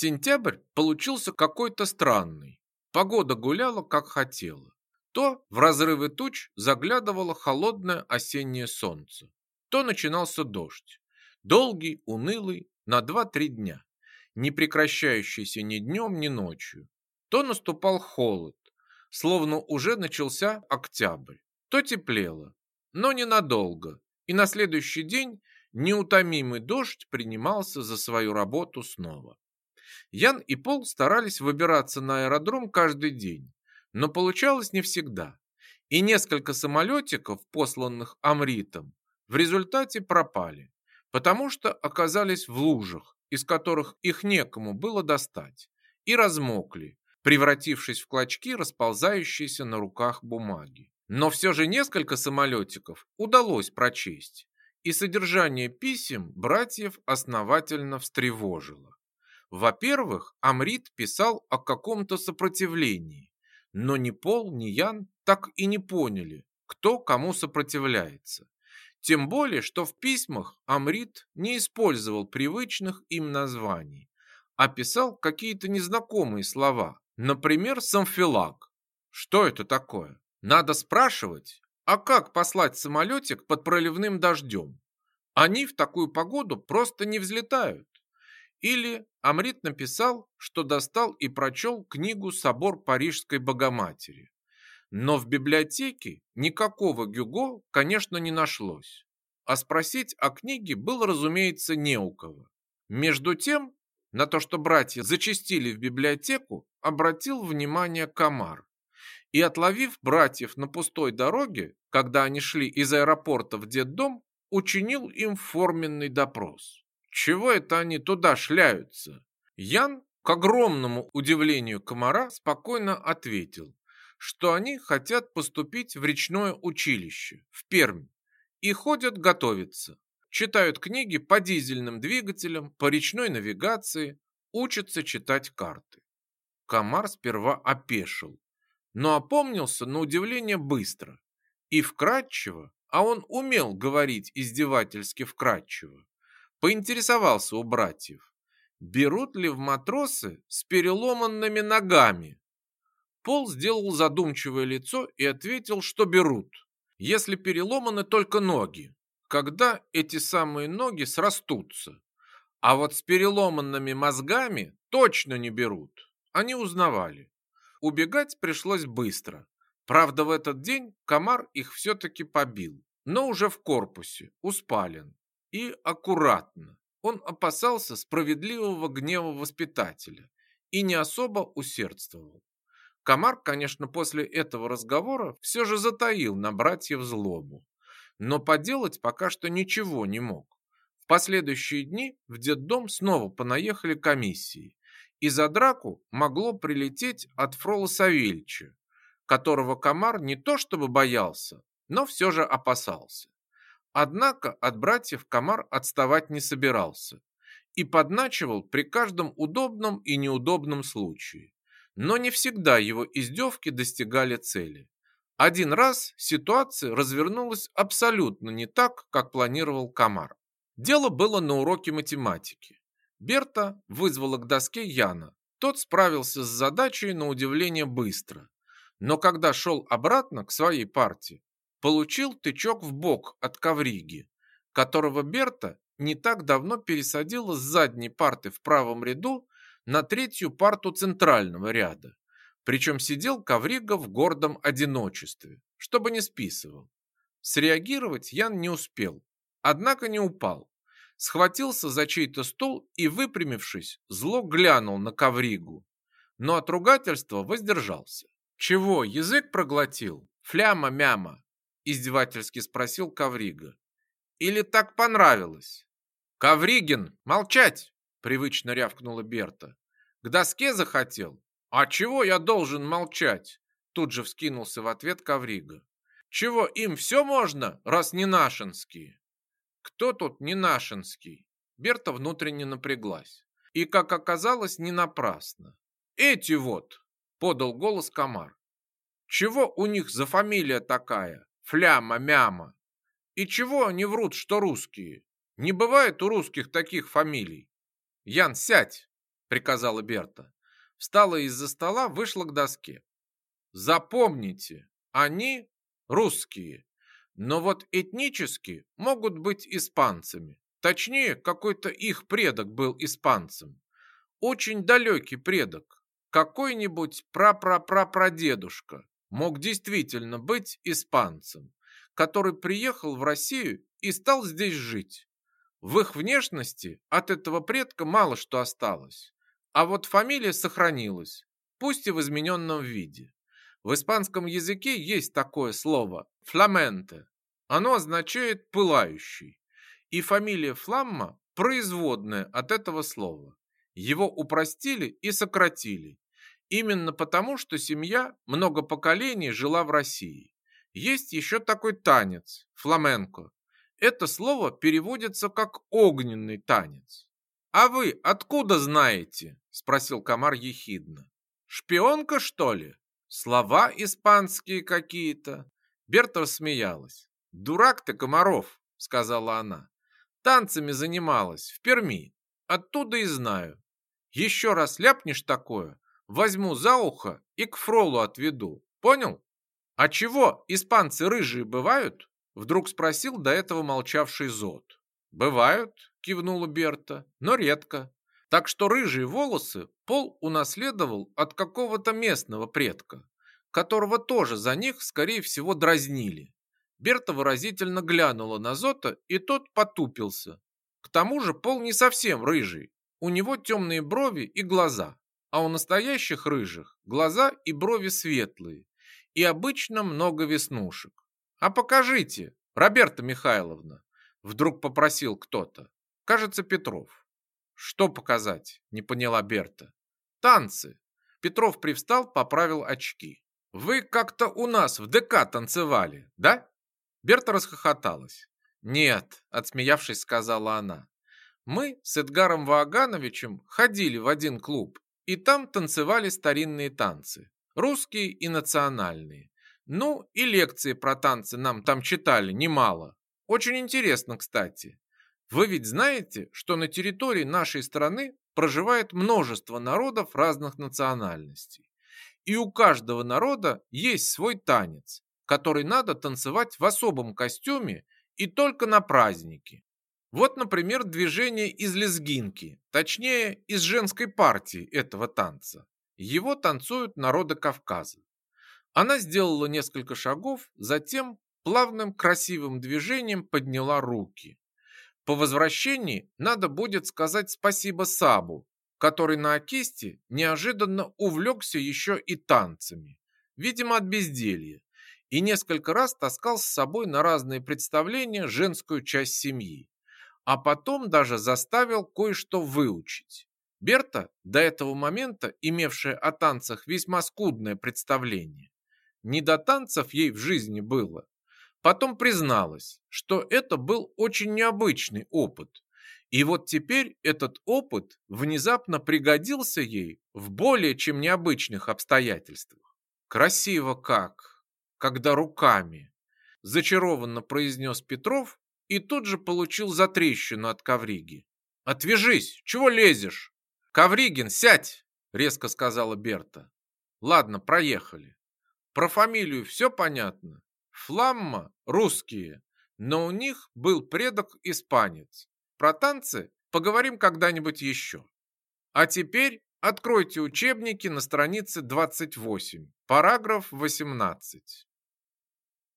Сентябрь получился какой-то странный. Погода гуляла, как хотела. То в разрывы туч заглядывало холодное осеннее солнце, то начинался дождь. Долгий, унылый, на 2-3 дня, не прекращающийся ни днем, ни ночью. То наступал холод, словно уже начался октябрь, то теплело, но ненадолго, и на следующий день неутомимый дождь принимался за свою работу снова. Ян и Пол старались выбираться на аэродром каждый день, но получалось не всегда. И несколько самолетиков, посланных Амритом, в результате пропали, потому что оказались в лужах, из которых их некому было достать, и размокли, превратившись в клочки, расползающиеся на руках бумаги. Но все же несколько самолетиков удалось прочесть, и содержание писем братьев основательно встревожило. Во-первых, Амрит писал о каком-то сопротивлении, но ни Пол, ни Ян так и не поняли, кто кому сопротивляется. Тем более, что в письмах Амрит не использовал привычных им названий, а писал какие-то незнакомые слова, например, самфилак. Что это такое? Надо спрашивать, а как послать самолетик под проливным дождем? Они в такую погоду просто не взлетают. Или Амрит написал, что достал и прочел книгу «Собор Парижской Богоматери». Но в библиотеке никакого Гюго, конечно, не нашлось. А спросить о книге было, разумеется, не у кого. Между тем, на то, что братья зачастили в библиотеку, обратил внимание Камар. И отловив братьев на пустой дороге, когда они шли из аэропорта в детдом, учинил им форменный допрос. Чего это они туда шляются? Ян, к огромному удивлению комара, спокойно ответил, что они хотят поступить в речное училище, в Пермь, и ходят готовиться. Читают книги по дизельным двигателям, по речной навигации, учатся читать карты. Комар сперва опешил, но опомнился на удивление быстро и вкратчиво, а он умел говорить издевательски вкратчиво поинтересовался у братьев, берут ли в матросы с переломанными ногами. Пол сделал задумчивое лицо и ответил, что берут, если переломаны только ноги, когда эти самые ноги срастутся. А вот с переломанными мозгами точно не берут. Они узнавали. Убегать пришлось быстро. Правда, в этот день комар их все-таки побил, но уже в корпусе, у спален и аккуратно. Он опасался справедливого гнева воспитателя и не особо усердствовал. Комар, конечно, после этого разговора все же затаил на братьев злобу, но поделать пока что ничего не мог. В последующие дни в детдом снова понаехали комиссии, и за драку могло прилететь от Фрола Савельича, которого комар не то чтобы боялся, но все же опасался. Однако от братьев Комар отставать не собирался и подначивал при каждом удобном и неудобном случае. Но не всегда его издевки достигали цели. Один раз ситуация развернулась абсолютно не так, как планировал Комар. Дело было на уроке математики. Берта вызвала к доске Яна. Тот справился с задачей на удивление быстро. Но когда шел обратно к своей партии, получил тычок в бок от ковриги, которого Берта не так давно пересадила с задней парты в правом ряду на третью парту центрального ряда. Причем сидел коврига в гордом одиночестве, чтобы не списывал. Среагировать Ян не успел, однако не упал. Схватился за чей-то стол и, выпрямившись, зло глянул на ковригу, но от ругательства воздержался. «Чего, язык проглотил? Фляма-мяма!» Издевательски спросил Коврига. Или так понравилось? Ковригин, молчать! Привычно рявкнула Берта. К доске захотел? А чего я должен молчать? Тут же вскинулся в ответ Коврига. Чего им все можно, раз не нашинские? Кто тут не нашинский? Берта внутренне напряглась. И, как оказалось, не напрасно. Эти вот, подал голос Комар. Чего у них за фамилия такая? Фляма-мяма. И чего они врут, что русские? Не бывает у русских таких фамилий. Ян, сядь. приказала Берта. Встала из-за стола, вышла к доске. Запомните, они русские, но вот этнически могут быть испанцами. Точнее, какой-то их предок был испанцем. Очень далекий предок. Какой-нибудь прапрапрапрадедушка мог действительно быть испанцем, который приехал в Россию и стал здесь жить. В их внешности от этого предка мало что осталось. А вот фамилия сохранилась, пусть и в измененном виде. В испанском языке есть такое слово «фламенте». Оно означает «пылающий». И фамилия Фламма производная от этого слова. Его упростили и сократили. Именно потому, что семья много поколений жила в России. Есть еще такой танец – фламенко. Это слово переводится как «огненный танец». «А вы откуда знаете?» – спросил комар ехидно. «Шпионка, что ли?» Слова испанские какие-то. Берта рассмеялась. «Дурак ты, Комаров!» — сказала она. «Танцами занималась, в Перми. Оттуда и знаю. Еще раз ляпнешь такое, возьму за ухо и к фролу отведу. Понял?» «А чего, испанцы рыжие бывают?» Вдруг спросил до этого молчавший Зод. «Бывают», — кивнула Берта, — «но редко. Так что рыжие волосы Пол унаследовал от какого-то местного предка, которого тоже за них, скорее всего, дразнили. Берта выразительно глянула на Зота, и тот потупился. К тому же Пол не совсем рыжий. У него темные брови и глаза, а у настоящих рыжих глаза и брови светлые, и обычно много веснушек. «А покажите, Роберта Михайловна!» Вдруг попросил кто-то. Кажется, Петров. «Что показать?» – не поняла Берта. «Танцы!» Петров привстал, поправил очки. «Вы как-то у нас в ДК танцевали, да?» Берта расхохоталась. «Нет», – отсмеявшись, сказала она. «Мы с Эдгаром Вагановичем ходили в один клуб, и там танцевали старинные танцы, русские и национальные. Ну, и лекции про танцы нам там читали немало. Очень интересно, кстати. Вы ведь знаете, что на территории нашей страны проживает множество народов разных национальностей. И у каждого народа есть свой танец, который надо танцевать в особом костюме и только на праздники. Вот, например, движение из лезгинки, точнее, из женской партии этого танца. Его танцуют народы Кавказа. Она сделала несколько шагов, затем плавным красивым движением подняла руки. По возвращении надо будет сказать спасибо Сабу, который на Окисте неожиданно увлекся еще и танцами, видимо от безделья, и несколько раз таскал с собой на разные представления женскую часть семьи, а потом даже заставил кое-что выучить. Берта, до этого момента имевшая о танцах весьма скудное представление, не до танцев ей в жизни было, Потом призналась, что это был очень необычный опыт. И вот теперь этот опыт внезапно пригодился ей в более чем необычных обстоятельствах. Красиво как, когда руками, зачарованно произнес Петров и тут же получил затрещину от Ковриги. «Отвяжись! Чего лезешь?» «Ковригин, сядь!» — резко сказала Берта. «Ладно, проехали. Про фамилию все понятно?» Фламма – русские, но у них был предок испанец. Про танцы поговорим когда-нибудь еще. А теперь откройте учебники на странице 28, параграф 18.